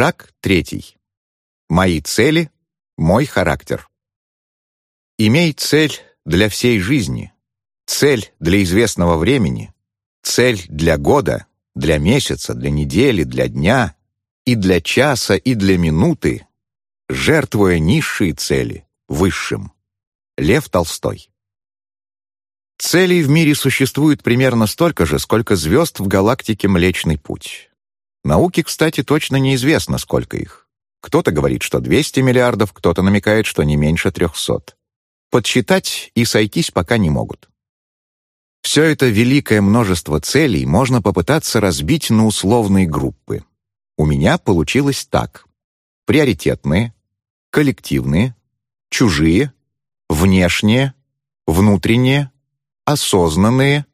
Шаг третий. Мои цели, мой характер. Имей цель для всей жизни, цель для известного времени, цель для года, для месяца, для недели, для дня, и для часа, и для минуты, жертвуя низшие цели высшим. Лев Толстой. Целей в мире существует примерно столько же, сколько звезд в галактике Млечный Путь. Науке, кстати, точно неизвестно, сколько их. Кто-то говорит, что 200 миллиардов, кто-то намекает, что не меньше 300. Подсчитать и сойтись пока не могут. Все это великое множество целей можно попытаться разбить на условные группы. У меня получилось так. Приоритетные, коллективные, чужие, внешние, внутренние, осознанные,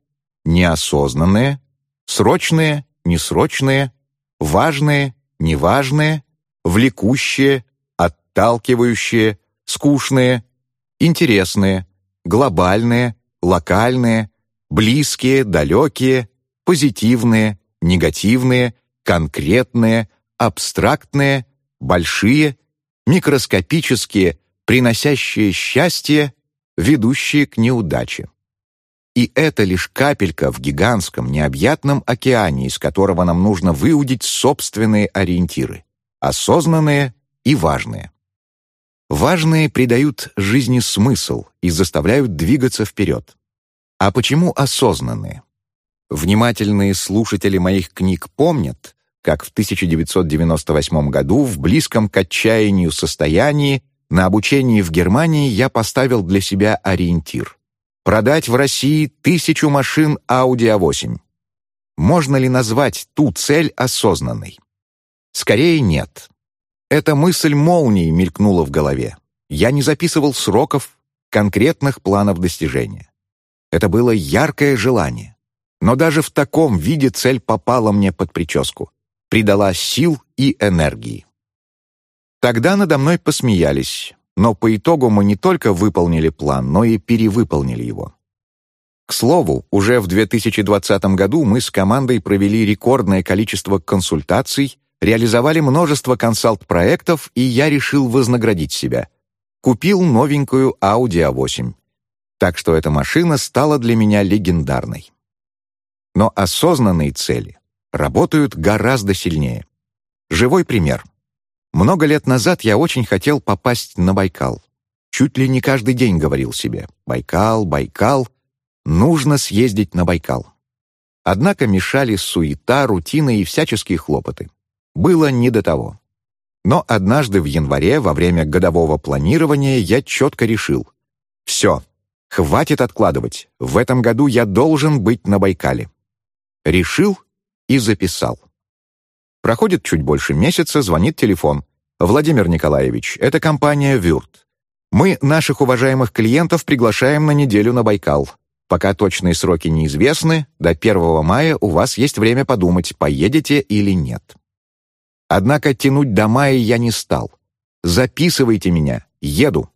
неосознанные, срочные, несрочные, важные, неважные, влекущие, отталкивающие, скучные, интересные, глобальные, локальные, близкие, далекие, позитивные, негативные, конкретные, абстрактные, большие, микроскопические, приносящие счастье, ведущие к неудаче. И это лишь капелька в гигантском, необъятном океане, из которого нам нужно выудить собственные ориентиры, осознанные и важные. Важные придают жизни смысл и заставляют двигаться вперед. А почему осознанные? Внимательные слушатели моих книг помнят, как в 1998 году в близком к отчаянию состоянии на обучении в Германии я поставил для себя ориентир — продать в России тысячу машин Audi A8. Можно ли назвать ту цель осознанной? Скорее, нет. Эта мысль молнией мелькнула в голове. Я не записывал сроков, конкретных планов достижения. Это было яркое желание. Но даже в таком виде цель попала мне под прическу, придала сил и энергии. Тогда надо мной посмеялись, но по итогу мы не только выполнили план, но и перевыполнили его. К слову, уже в 2020 году мы с командой провели рекордное количество консультаций, реализовали множество консалт-проектов, и я решил вознаградить себя. Купил новенькую Audi A8 так что эта машина стала для меня легендарной. Но осознанные цели работают гораздо сильнее. Живой пример. Много лет назад я очень хотел попасть на Байкал. Чуть ли не каждый день говорил себе «Байкал, Байкал, нужно съездить на Байкал». Однако мешали суета, рутина и всяческие хлопоты. Было не до того. Но однажды в январе, во время годового планирования, я четко решил — все, Хватит откладывать. В этом году я должен быть на Байкале. Решил и записал. Проходит чуть больше месяца, звонит телефон. «Владимир Николаевич, это компания «Вюрт». Мы наших уважаемых клиентов приглашаем на неделю на Байкал. Пока точные сроки неизвестны, до 1 мая у вас есть время подумать, поедете или нет. Однако тянуть до мая я не стал. Записывайте меня, еду.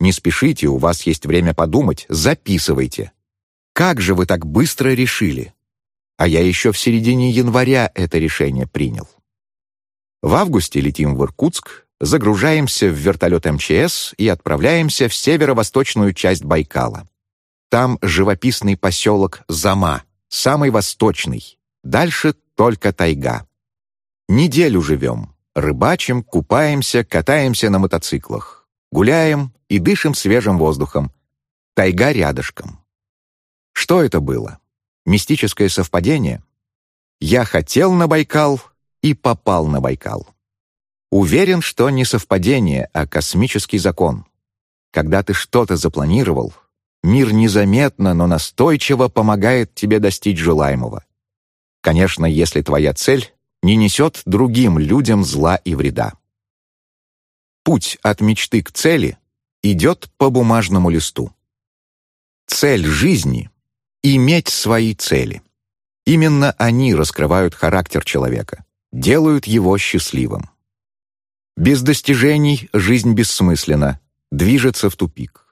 Не спешите, у вас есть время подумать, записывайте. Как же вы так быстро решили? А я еще в середине января это решение принял. В августе летим в Иркутск, загружаемся в вертолет МЧС и отправляемся в северо-восточную часть Байкала. Там живописный поселок Зама, самый восточный. Дальше только тайга. Неделю живем, рыбачим, купаемся, катаемся на мотоциклах. Гуляем и дышим свежим воздухом. Тайга рядышком. Что это было? Мистическое совпадение? Я хотел на Байкал и попал на Байкал. Уверен, что не совпадение, а космический закон. Когда ты что-то запланировал, мир незаметно, но настойчиво помогает тебе достичь желаемого. Конечно, если твоя цель не несет другим людям зла и вреда. Путь от мечты к цели идет по бумажному листу. Цель жизни — иметь свои цели. Именно они раскрывают характер человека, делают его счастливым. Без достижений жизнь бессмысленна, движется в тупик.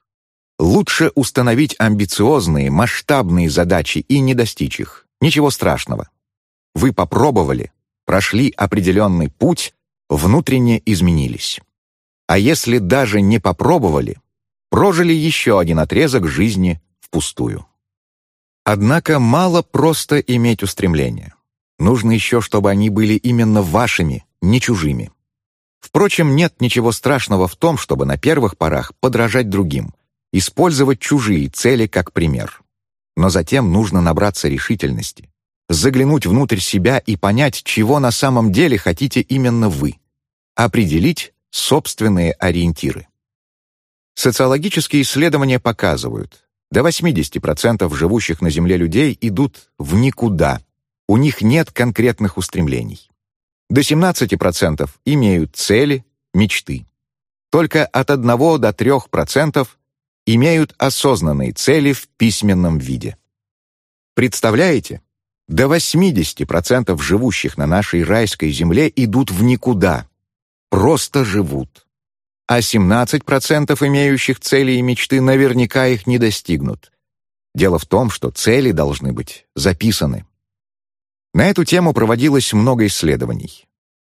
Лучше установить амбициозные, масштабные задачи и не достичь их. Ничего страшного. Вы попробовали, прошли определенный путь, внутренне изменились. А если даже не попробовали, прожили еще один отрезок жизни впустую. Однако мало просто иметь устремления. Нужно еще, чтобы они были именно вашими, не чужими. Впрочем, нет ничего страшного в том, чтобы на первых порах подражать другим, использовать чужие цели как пример. Но затем нужно набраться решительности, заглянуть внутрь себя и понять, чего на самом деле хотите именно вы, определить собственные ориентиры. Социологические исследования показывают, до 80% живущих на Земле людей идут в никуда, у них нет конкретных устремлений. До 17% имеют цели, мечты. Только от 1 до 3% имеют осознанные цели в письменном виде. Представляете? До 80% живущих на нашей райской земле идут в никуда, просто живут. А 17% имеющих цели и мечты наверняка их не достигнут. Дело в том, что цели должны быть записаны. На эту тему проводилось много исследований.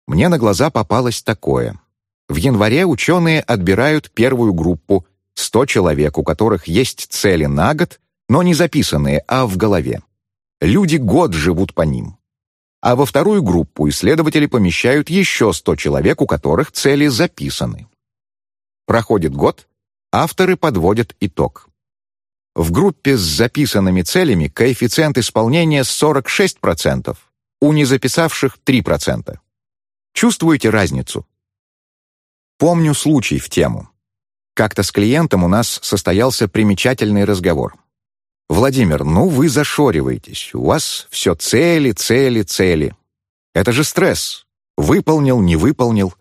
Мне на глаза попалось такое. В январе ученые отбирают первую группу, 100 человек, у которых есть цели на год, но не записанные, а в голове. Люди год живут по ним. А во вторую группу исследователи помещают еще 100 человек, у которых цели записаны. Проходит год, авторы подводят итог. В группе с записанными целями коэффициент исполнения 46%, у незаписавших 3%. Чувствуете разницу? Помню случай в тему. Как-то с клиентом у нас состоялся примечательный разговор. «Владимир, ну вы зашориваетесь, у вас все цели, цели, цели. Это же стресс. Выполнил, не выполнил.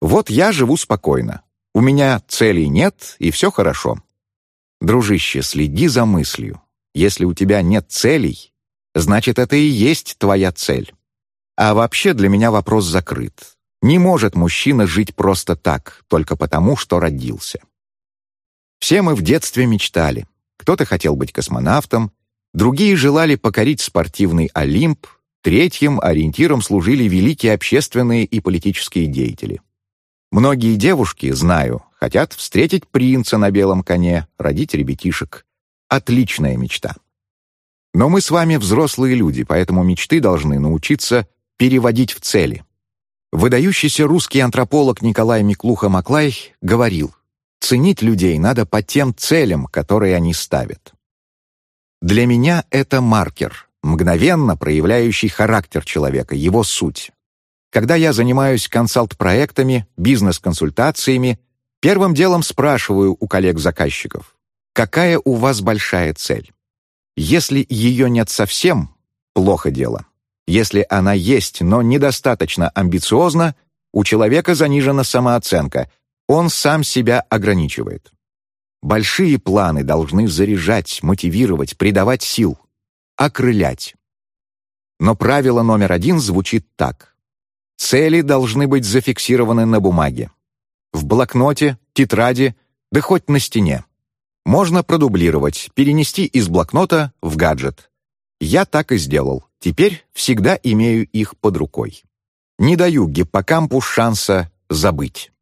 Вот я живу спокойно. У меня целей нет, и все хорошо. Дружище, следи за мыслью. Если у тебя нет целей, значит, это и есть твоя цель. А вообще для меня вопрос закрыт. Не может мужчина жить просто так, только потому, что родился. Все мы в детстве мечтали. Кто-то хотел быть космонавтом, другие желали покорить спортивный Олимп, третьим ориентиром служили великие общественные и политические деятели. Многие девушки, знаю, хотят встретить принца на белом коне, родить ребятишек. Отличная мечта. Но мы с вами взрослые люди, поэтому мечты должны научиться переводить в цели. Выдающийся русский антрополог Николай Миклуха-Маклай говорил, ценить людей надо по тем целям, которые они ставят. Для меня это маркер, мгновенно проявляющий характер человека, его суть. Когда я занимаюсь консалт-проектами, бизнес-консультациями, первым делом спрашиваю у коллег-заказчиков, какая у вас большая цель? Если ее нет совсем, плохо дело. Если она есть, но недостаточно амбициозна, у человека занижена самооценка, он сам себя ограничивает. Большие планы должны заряжать, мотивировать, придавать сил, окрылять. Но правило номер один звучит так. Цели должны быть зафиксированы на бумаге. В блокноте, тетради, да хоть на стене. Можно продублировать, перенести из блокнота в гаджет. Я так и сделал. Теперь всегда имею их под рукой. Не даю гиппокампу шанса забыть.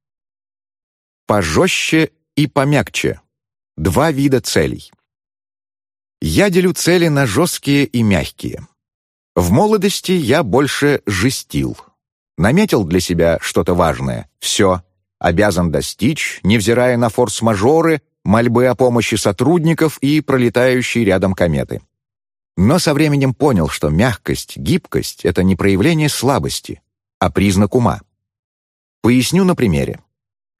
Пожестче и помягче. Два вида целей. Я делю цели на жесткие и мягкие. В молодости я больше жестил. Наметил для себя что-то важное. Все. Обязан достичь, невзирая на форс-мажоры, мольбы о помощи сотрудников и пролетающие рядом кометы. Но со временем понял, что мягкость, гибкость — это не проявление слабости, а признак ума. Поясню на примере.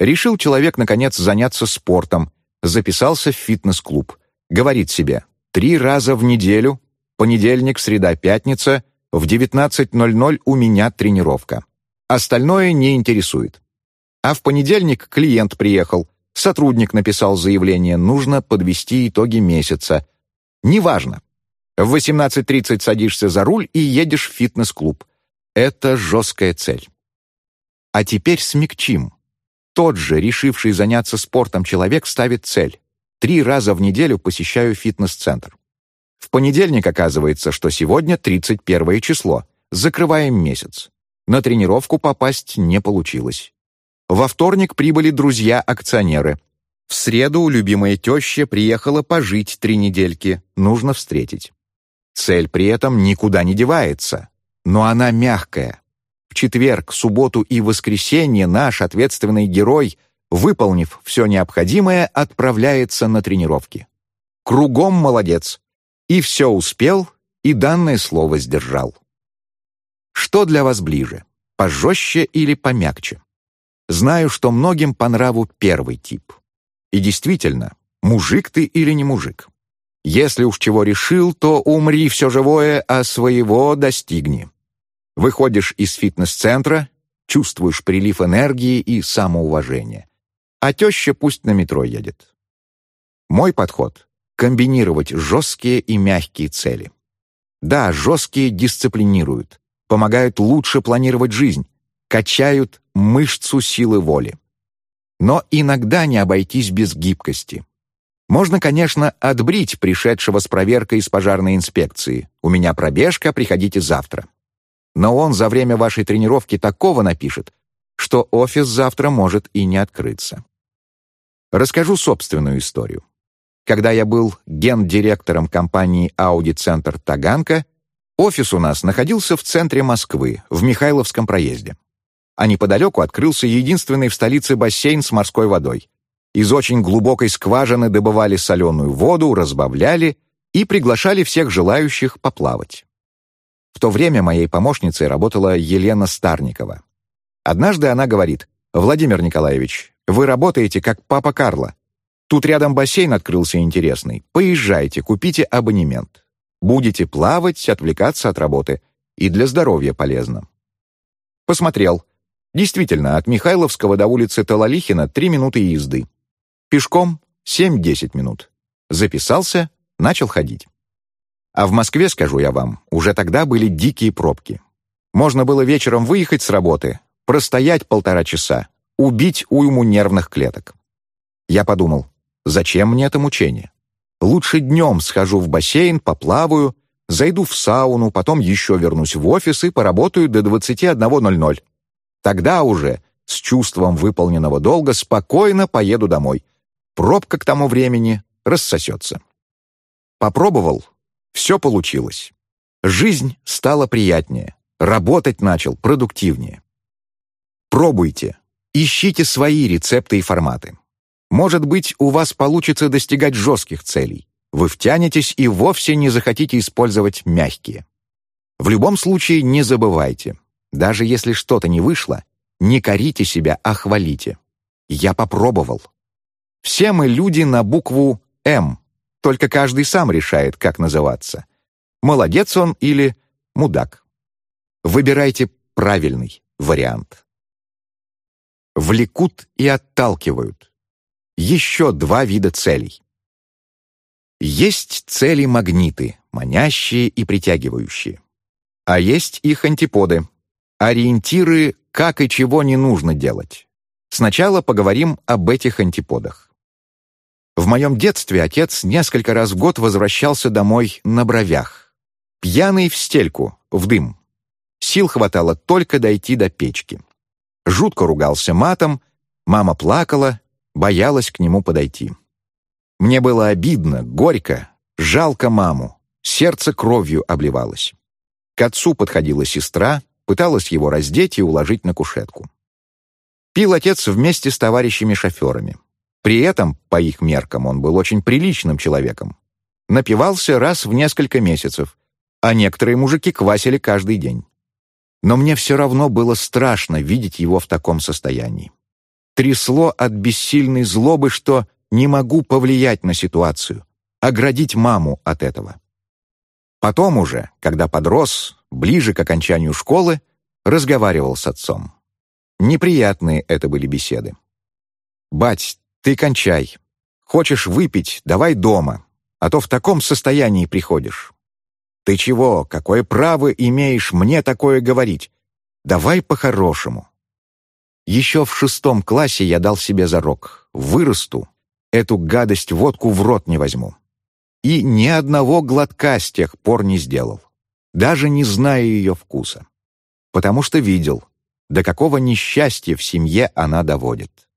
Решил человек, наконец, заняться спортом, записался в фитнес-клуб. Говорит себе, три раза в неделю, понедельник, среда, пятница, в 19.00 у меня тренировка. Остальное не интересует. А в понедельник клиент приехал, сотрудник написал заявление, нужно подвести итоги месяца. Неважно, в 18.30 садишься за руль и едешь в фитнес-клуб. Это жесткая цель. А теперь смягчим. Тот же, решивший заняться спортом человек, ставит цель. Три раза в неделю посещаю фитнес-центр. В понедельник оказывается, что сегодня 31 число. Закрываем месяц. На тренировку попасть не получилось. Во вторник прибыли друзья-акционеры. В среду любимая теща приехала пожить три недельки, нужно встретить. Цель при этом никуда не девается, но она мягкая. В четверг, субботу и воскресенье наш ответственный герой, выполнив все необходимое, отправляется на тренировки. Кругом молодец. И все успел, и данное слово сдержал. Что для вас ближе, пожестче или помягче? Знаю, что многим по нраву первый тип. И действительно, мужик ты или не мужик? Если уж чего решил, то умри все живое, а своего достигни. Выходишь из фитнес-центра, чувствуешь прилив энергии и самоуважения. А теща пусть на метро едет. Мой подход — комбинировать жесткие и мягкие цели. Да, жесткие дисциплинируют, помогают лучше планировать жизнь, качают мышцу силы воли. Но иногда не обойтись без гибкости. Можно, конечно, отбрить пришедшего с проверкой из пожарной инспекции. «У меня пробежка, приходите завтра». Но он за время вашей тренировки такого напишет, что офис завтра может и не открыться. Расскажу собственную историю. Когда я был гендиректором компании «Ауди-центр Таганка», офис у нас находился в центре Москвы, в Михайловском проезде. А неподалеку открылся единственный в столице бассейн с морской водой. Из очень глубокой скважины добывали соленую воду, разбавляли и приглашали всех желающих поплавать. В то время моей помощницей работала Елена Старникова. Однажды она говорит, «Владимир Николаевич, вы работаете как папа Карло. Тут рядом бассейн открылся интересный. Поезжайте, купите абонемент. Будете плавать, отвлекаться от работы. И для здоровья полезно». Посмотрел. Действительно, от Михайловского до улицы Талалихина три минуты езды. Пешком 7-10 минут. Записался, начал ходить. А в Москве, скажу я вам, уже тогда были дикие пробки. Можно было вечером выехать с работы, простоять полтора часа, убить уйму нервных клеток. Я подумал, зачем мне это мучение? Лучше днем схожу в бассейн, поплаваю, зайду в сауну, потом еще вернусь в офис и поработаю до 21.00. Тогда уже, с чувством выполненного долга, спокойно поеду домой. Пробка к тому времени рассосется. Попробовал, все получилось. Жизнь стала приятнее, работать начал продуктивнее. Пробуйте, ищите свои рецепты и форматы. Может быть, у вас получится достигать жестких целей. Вы втянетесь и вовсе не захотите использовать мягкие. В любом случае не забывайте, даже если что-то не вышло, не корите себя, а хвалите. Я попробовал. Все мы люди на букву «М», только каждый сам решает, как называться. Молодец он или мудак. Выбирайте правильный вариант. Влекут и отталкивают. Еще два вида целей. Есть цели-магниты, манящие и притягивающие. А есть их антиподы, ориентиры, как и чего не нужно делать. Сначала поговорим об этих антиподах. В моем детстве отец несколько раз в год возвращался домой на бровях. Пьяный в стельку, в дым. Сил хватало только дойти до печки. Жутко ругался матом, мама плакала, боялась к нему подойти. Мне было обидно, горько, жалко маму, сердце кровью обливалось. К отцу подходила сестра, пыталась его раздеть и уложить на кушетку. Пил отец вместе с товарищами-шоферами. При этом, по их меркам, он был очень приличным человеком. Напивался раз в несколько месяцев, а некоторые мужики квасили каждый день. Но мне все равно было страшно видеть его в таком состоянии. Трясло от бессильной злобы, что не могу повлиять на ситуацию, оградить маму от этого. Потом уже, когда подрос, ближе к окончанию школы, разговаривал с отцом. Неприятные это были беседы. «Бать, ты кончай. Хочешь выпить, давай дома, а то в таком состоянии приходишь. Ты чего, какое право имеешь мне такое говорить? Давай по-хорошему. Еще в шестом классе я дал себе зарок. Вырасту, эту гадость водку в рот не возьму. И ни одного глотка с тех пор не сделал, даже не зная ее вкуса. потому что видел, до какого несчастья в семье она доводит.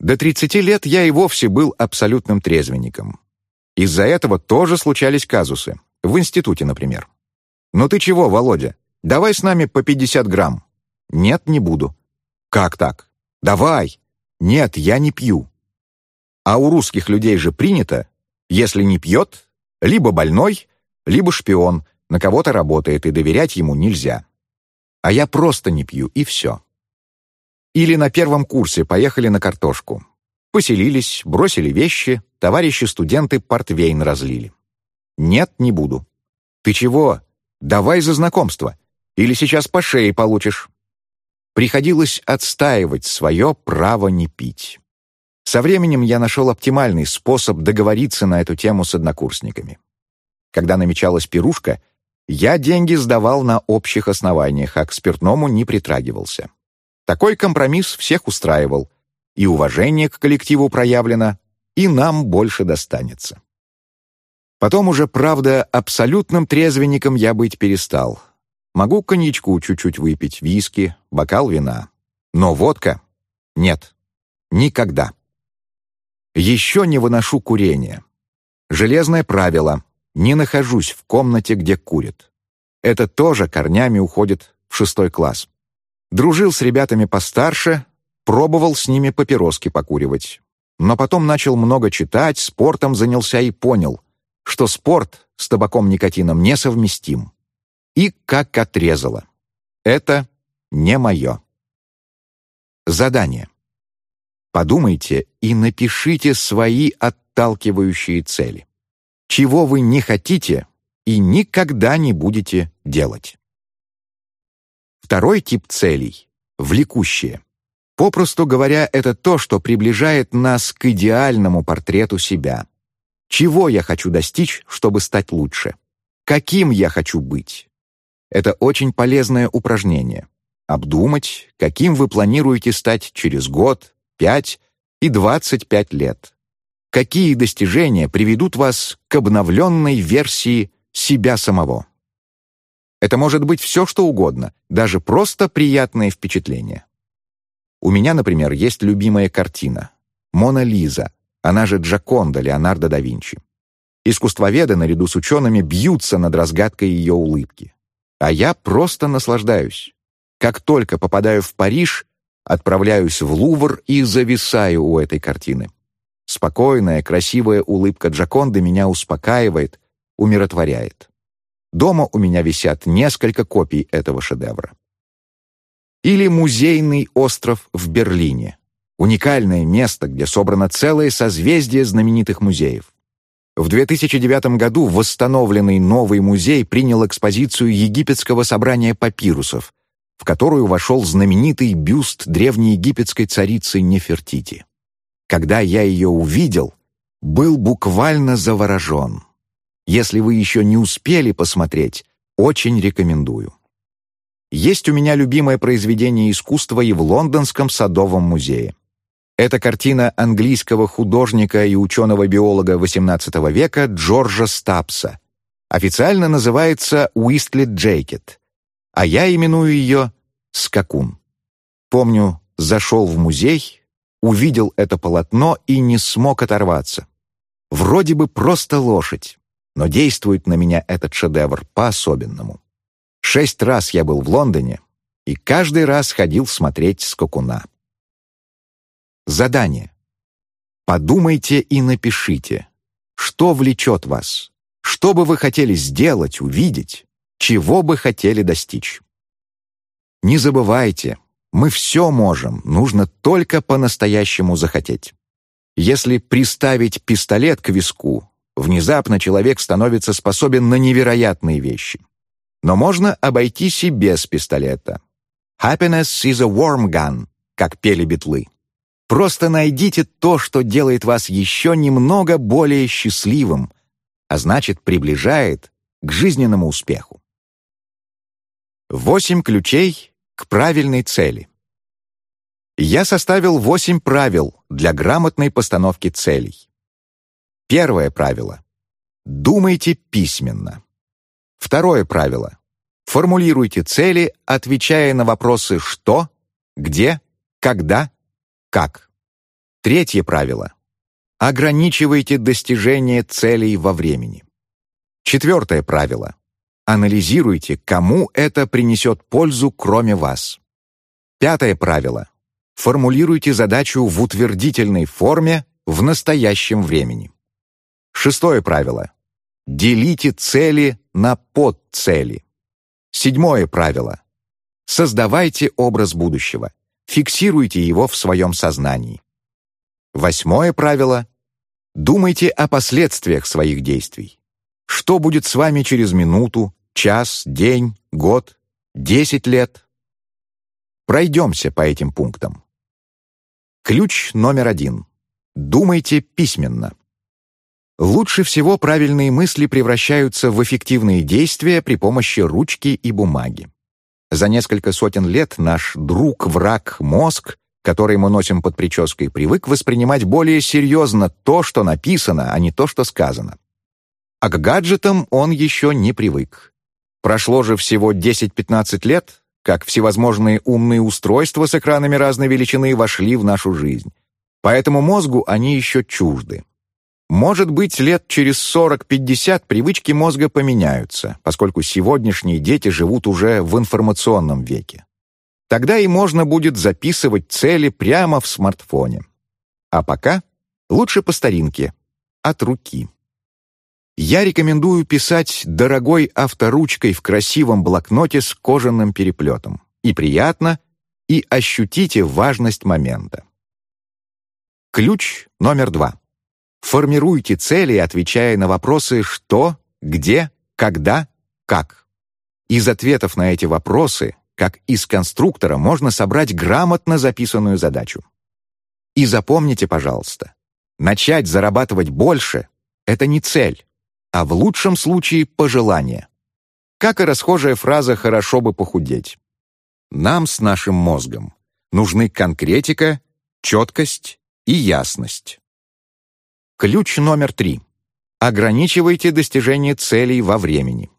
До 30 лет я и вовсе был абсолютным трезвенником. Из-за этого тоже случались казусы. В институте, например. «Ну ты чего, Володя? Давай с нами по 50 грамм». «Нет, не буду». «Как так?» «Давай». «Нет, я не пью». А у русских людей же принято, если не пьет, либо больной, либо шпион, на кого-то работает, и доверять ему нельзя. А я просто не пью, и все. Или на первом курсе поехали на картошку. Поселились, бросили вещи, товарищи-студенты портвейн разлили. Нет, не буду. Ты чего? Давай за знакомство. Или сейчас по шее получишь. Приходилось отстаивать свое право не пить. Со временем я нашел оптимальный способ договориться на эту тему с однокурсниками. Когда намечалась пирушка, я деньги сдавал на общих основаниях, а к спиртному не притрагивался. Такой компромисс всех устраивал, и уважение к коллективу проявлено, и нам больше достанется. Потом уже, правда, абсолютным трезвенником я быть перестал. Могу коньячку чуть-чуть выпить, виски, бокал вина. Но водка — нет. Никогда. Еще не выношу курение. Железное правило — не нахожусь в комнате, где курят. Это тоже корнями уходит в шестой класс. Дружил с ребятами постарше, пробовал с ними папироски покуривать. Но потом начал много читать, спортом занялся и понял, что спорт с табаком-никотином несовместим. И как отрезало. Это не мое. Задание. Подумайте и напишите свои отталкивающие цели. Чего вы не хотите и никогда не будете делать. Второй тип целей — влекущие. Попросту говоря, это то, что приближает нас к идеальному портрету себя. Чего я хочу достичь, чтобы стать лучше? Каким я хочу быть? Это очень полезное упражнение. Обдумать, каким вы планируете стать через год, 5 и 25 лет. Какие достижения приведут вас к обновленной версии себя самого? Это может быть все, что угодно, даже просто приятные впечатления. У меня, например, есть любимая картина «Мона Лиза», она же Джаконда Леонардо да Винчи. Искусствоведы наряду с учеными бьются над разгадкой ее улыбки. А я просто наслаждаюсь. Как только попадаю в Париж, Отправляюсь в Лувр и зависаю у этой картины. Спокойная, красивая улыбка Джаконды меня успокаивает, умиротворяет. Дома у меня висят несколько копий этого шедевра. Или музейный остров в Берлине. Уникальное место, где собрано целое созвездие знаменитых музеев. В 2009 году восстановленный новый музей принял экспозицию египетского собрания папирусов, в которую вошел знаменитый бюст древнеегипетской царицы Нефертити. Когда я ее увидел, был буквально заворожен. Если вы еще не успели посмотреть, очень рекомендую. Есть у меня любимое произведение искусства и в Лондонском садовом музее. Это картина английского художника и ученого-биолога XVIII века Джорджа Стапса. Официально называется «Уистлет Джейкет», а я именую ее «Скакун». Помню, зашел в музей, увидел это полотно и не смог оторваться. Вроде бы просто лошадь, но действует на меня этот шедевр по-особенному. Шесть раз я был в Лондоне и каждый раз ходил смотреть скакуна. Задание. Подумайте и напишите, что влечет вас, что бы вы хотели сделать, увидеть, чего бы хотели достичь. Не забывайте, мы все можем, нужно только по-настоящему захотеть. Если приставить пистолет к виску, внезапно человек становится способен на невероятные вещи. Но можно обойтись и без пистолета. «Happiness is a warm gun», как пели битлы. Просто найдите то, что делает вас еще немного более счастливым, а значит, приближает к жизненному успеху. Восемь ключей к правильной цели. Я составил восемь правил для грамотной постановки целей. Первое правило. Думайте письменно. Второе правило. Формулируйте цели, отвечая на вопросы «что», «где», «когда», «как». Третье правило. Ограничивайте достижение целей во времени. Четвертое правило. Анализируйте, кому это принесет пользу, кроме вас. Пятое правило. Формулируйте задачу в утвердительной форме в настоящем времени. Шестое правило. Делите цели на подцели. Седьмое правило. Создавайте образ будущего. Фиксируйте его в своем сознании. Восьмое правило. Думайте о последствиях своих действий. Что будет с вами через минуту, час, день, год, десять лет? Пройдемся по этим пунктам. Ключ номер один. Думайте письменно. Лучше всего правильные мысли превращаются в эффективные действия при помощи ручки и бумаги. За несколько сотен лет наш друг-враг мозг, который мы носим под прической, привык воспринимать более серьезно то, что написано, а не то, что сказано. А к гаджетам он еще не привык. Прошло же всего 10-15 лет, как всевозможные умные устройства с экранами разной величины вошли в нашу жизнь. Поэтому мозгу они еще чужды. Может быть, лет через 40-50 привычки мозга поменяются, поскольку сегодняшние дети живут уже в информационном веке. Тогда и можно будет записывать цели прямо в смартфоне. А пока лучше по старинке, от руки. Я рекомендую писать дорогой авторучкой в красивом блокноте с кожаным переплетом. И приятно, и ощутите важность момента. Ключ номер два. Формируйте цели, отвечая на вопросы «что», «где», «когда», «как». Из ответов на эти вопросы, как из конструктора, можно собрать грамотно записанную задачу. И запомните, пожалуйста, начать зарабатывать больше — это не цель, а в лучшем случае пожелание. Как и расхожая фраза «хорошо бы похудеть». Нам с нашим мозгом нужны конкретика, четкость и ясность. Ключ номер три. Ограничивайте достижение целей во времени.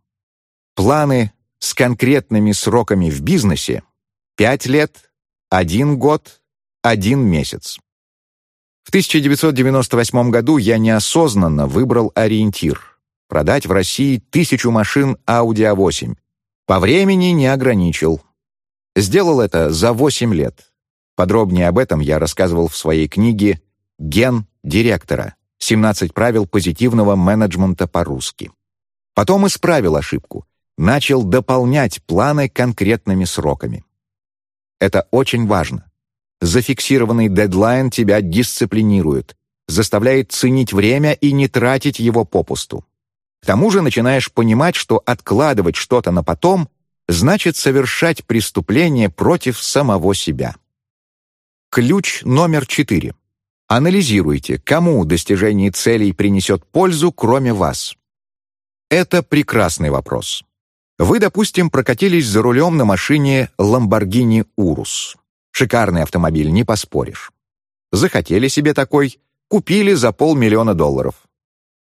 Планы с конкретными сроками в бизнесе — 5 лет, 1 год, 1 месяц. В 1998 году я неосознанно выбрал ориентир — продать в России тысячу машин Audi A8. По времени не ограничил. Сделал это за 8 лет. Подробнее об этом я рассказывал в своей книге «Ген директора. 17 правил позитивного менеджмента по-русски». Потом исправил ошибку, начал дополнять планы конкретными сроками. Это очень важно. Зафиксированный дедлайн тебя дисциплинирует, заставляет ценить время и не тратить его попусту. К тому же начинаешь понимать, что откладывать что-то на потом значит совершать преступление против самого себя. Ключ номер четыре. Анализируйте, кому достижение целей принесет пользу, кроме вас. Это прекрасный вопрос. Вы, допустим, прокатились за рулем на машине Lamborghini Urus. Шикарный автомобиль, не поспоришь. Захотели себе такой, купили за полмиллиона долларов.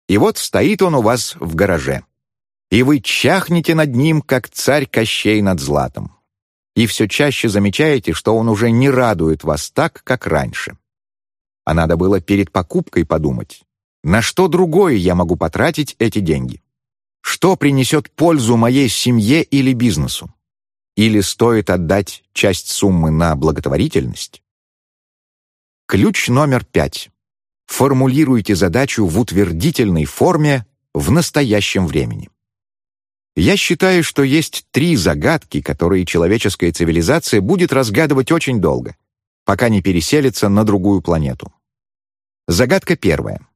И вот стоит он у вас в гараже. И вы чахнете над ним, как царь Кощей над златом и все чаще замечаете, что он уже не радует вас так, как раньше. А надо было перед покупкой подумать, на что другое я могу потратить эти деньги? Что принесет пользу моей семье или бизнесу? Или стоит отдать часть суммы на благотворительность? Ключ номер пять. Формулируйте задачу в утвердительной форме в настоящем времени. Я считаю, что есть три загадки, которые человеческая цивилизация будет разгадывать очень долго, пока не переселится на другую планету. Загадка первая.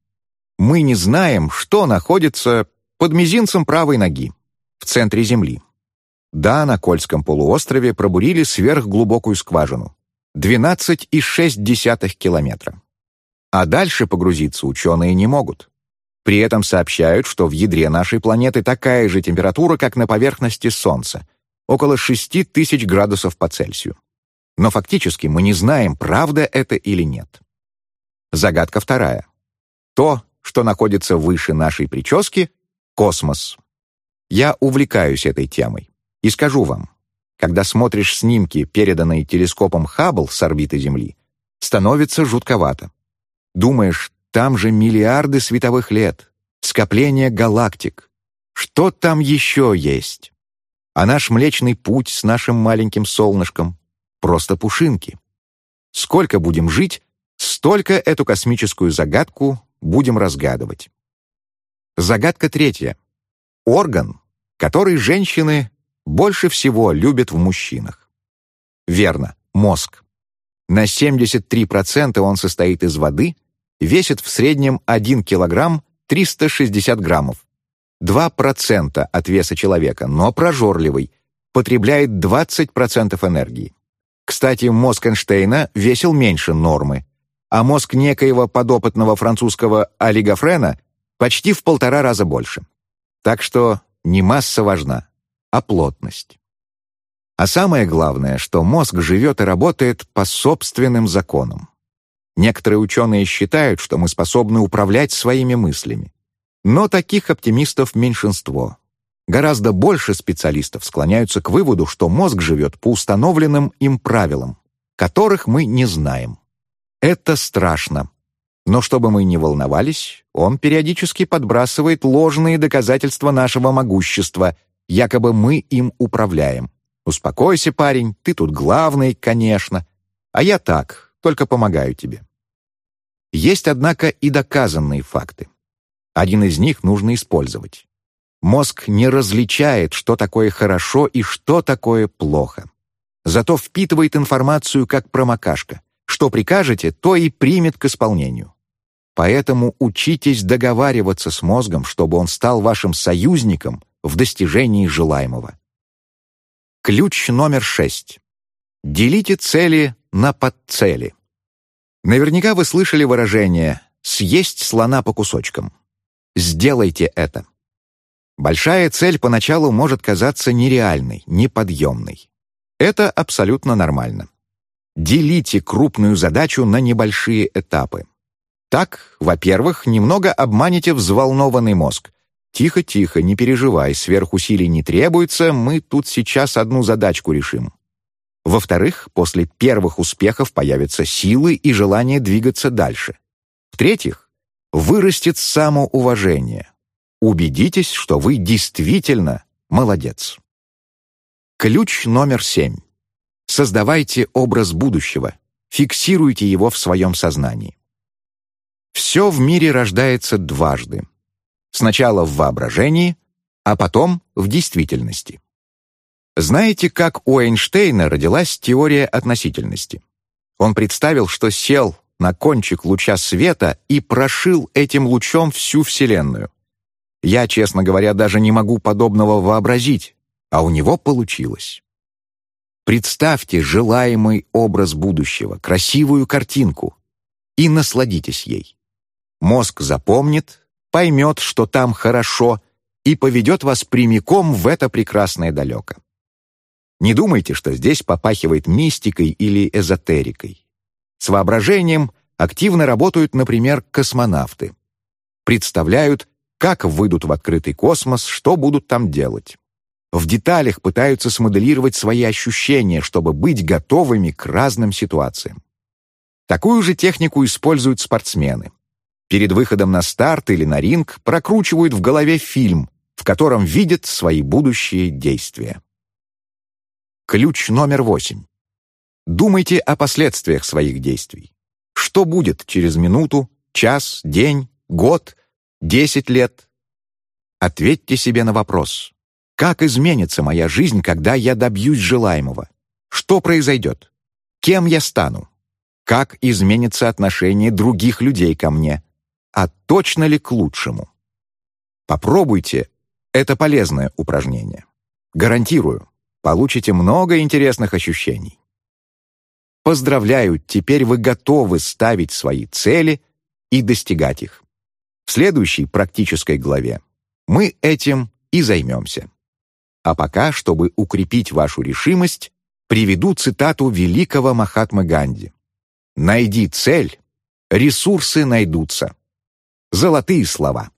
Мы не знаем, что находится под мизинцем правой ноги, в центре Земли. Да, на Кольском полуострове пробурили сверхглубокую скважину. 12,6 километра. А дальше погрузиться ученые не могут. При этом сообщают, что в ядре нашей планеты такая же температура, как на поверхности Солнца, около 6 тысяч градусов по Цельсию. Но фактически мы не знаем, правда это или нет. Загадка вторая. То, что находится выше нашей прически — космос. Я увлекаюсь этой темой И скажу вам, когда смотришь снимки, переданные телескопом Хаббл с орбиты Земли, становится жутковато. Думаешь, там же миллиарды световых лет, скопление галактик. Что там еще есть? А наш Млечный Путь с нашим маленьким солнышком — просто пушинки. Сколько будем жить, столько эту космическую загадку будем разгадывать. Загадка третья. Орган, который женщины больше всего любят в мужчинах. Верно, мозг. На 73% он состоит из воды, весит в среднем 1 килограмм 360 граммов. 2% от веса человека, но прожорливый, потребляет 20% энергии. Кстати, мозг Эйнштейна весил меньше нормы, а мозг некоего подопытного французского олигофрена почти в полтора раза больше. Так что не масса важна, а плотность. А самое главное, что мозг живет и работает по собственным законам. Некоторые ученые считают, что мы способны управлять своими мыслями. Но таких оптимистов меньшинство. Гораздо больше специалистов склоняются к выводу, что мозг живет по установленным им правилам, которых мы не знаем. Это страшно. Но чтобы мы не волновались, он периодически подбрасывает ложные доказательства нашего могущества, якобы мы им управляем. Успокойся, парень, ты тут главный, конечно. А я так, только помогаю тебе. Есть, однако, и доказанные факты. Один из них нужно использовать. Мозг не различает, что такое хорошо и что такое плохо. Зато впитывает информацию как промокашка. Что прикажете, то и примет к исполнению. Поэтому учитесь договариваться с мозгом, чтобы он стал вашим союзником в достижении желаемого. Ключ номер шесть. Делите цели на подцели. Наверняка вы слышали выражение «съесть слона по кусочкам». Сделайте это. Большая цель поначалу может казаться нереальной, неподъемной. Это абсолютно нормально. Делите крупную задачу на небольшие этапы. Так, во-первых, немного обманете взволнованный мозг. Тихо-тихо, не переживай, сверхусилий не требуется, мы тут сейчас одну задачку решим. Во-вторых, после первых успехов появятся силы и желание двигаться дальше. В-третьих, вырастет самоуважение. Убедитесь, что вы действительно молодец. Ключ номер семь. Создавайте образ будущего, фиксируйте его в своем сознании. Все в мире рождается дважды. Сначала в воображении, а потом в действительности. Знаете, как у Эйнштейна родилась теория относительности? Он представил, что сел на кончик луча света и прошил этим лучом всю Вселенную. Я, честно говоря, даже не могу подобного вообразить, а у него получилось. Представьте желаемый образ будущего, красивую картинку, и насладитесь ей. Мозг запомнит, поймет, что там хорошо, и поведет вас прямиком в это прекрасное далеко. Не думайте, что здесь попахивает мистикой или эзотерикой. С воображением активно работают, например, космонавты. Представляют, как выйдут в открытый космос, что будут там делать. В деталях пытаются смоделировать свои ощущения, чтобы быть готовыми к разным ситуациям. Такую же технику используют спортсмены. Перед выходом на старт или на ринг прокручивают в голове фильм, в котором видят свои будущие действия. Ключ номер восемь. Думайте о последствиях своих действий. Что будет через минуту, час, день, год, десять лет? Ответьте себе на вопрос. Как изменится моя жизнь, когда я добьюсь желаемого? Что произойдет? Кем я стану? Как изменится отношение других людей ко мне? А точно ли к лучшему? Попробуйте. Это полезное упражнение. Гарантирую, получите много интересных ощущений. Поздравляю, теперь вы готовы ставить свои цели и достигать их. В следующей практической главе мы этим и займемся. А пока, чтобы укрепить вашу решимость, приведу цитату великого Махатмы Ганди. «Найди цель, ресурсы найдутся». Золотые слова.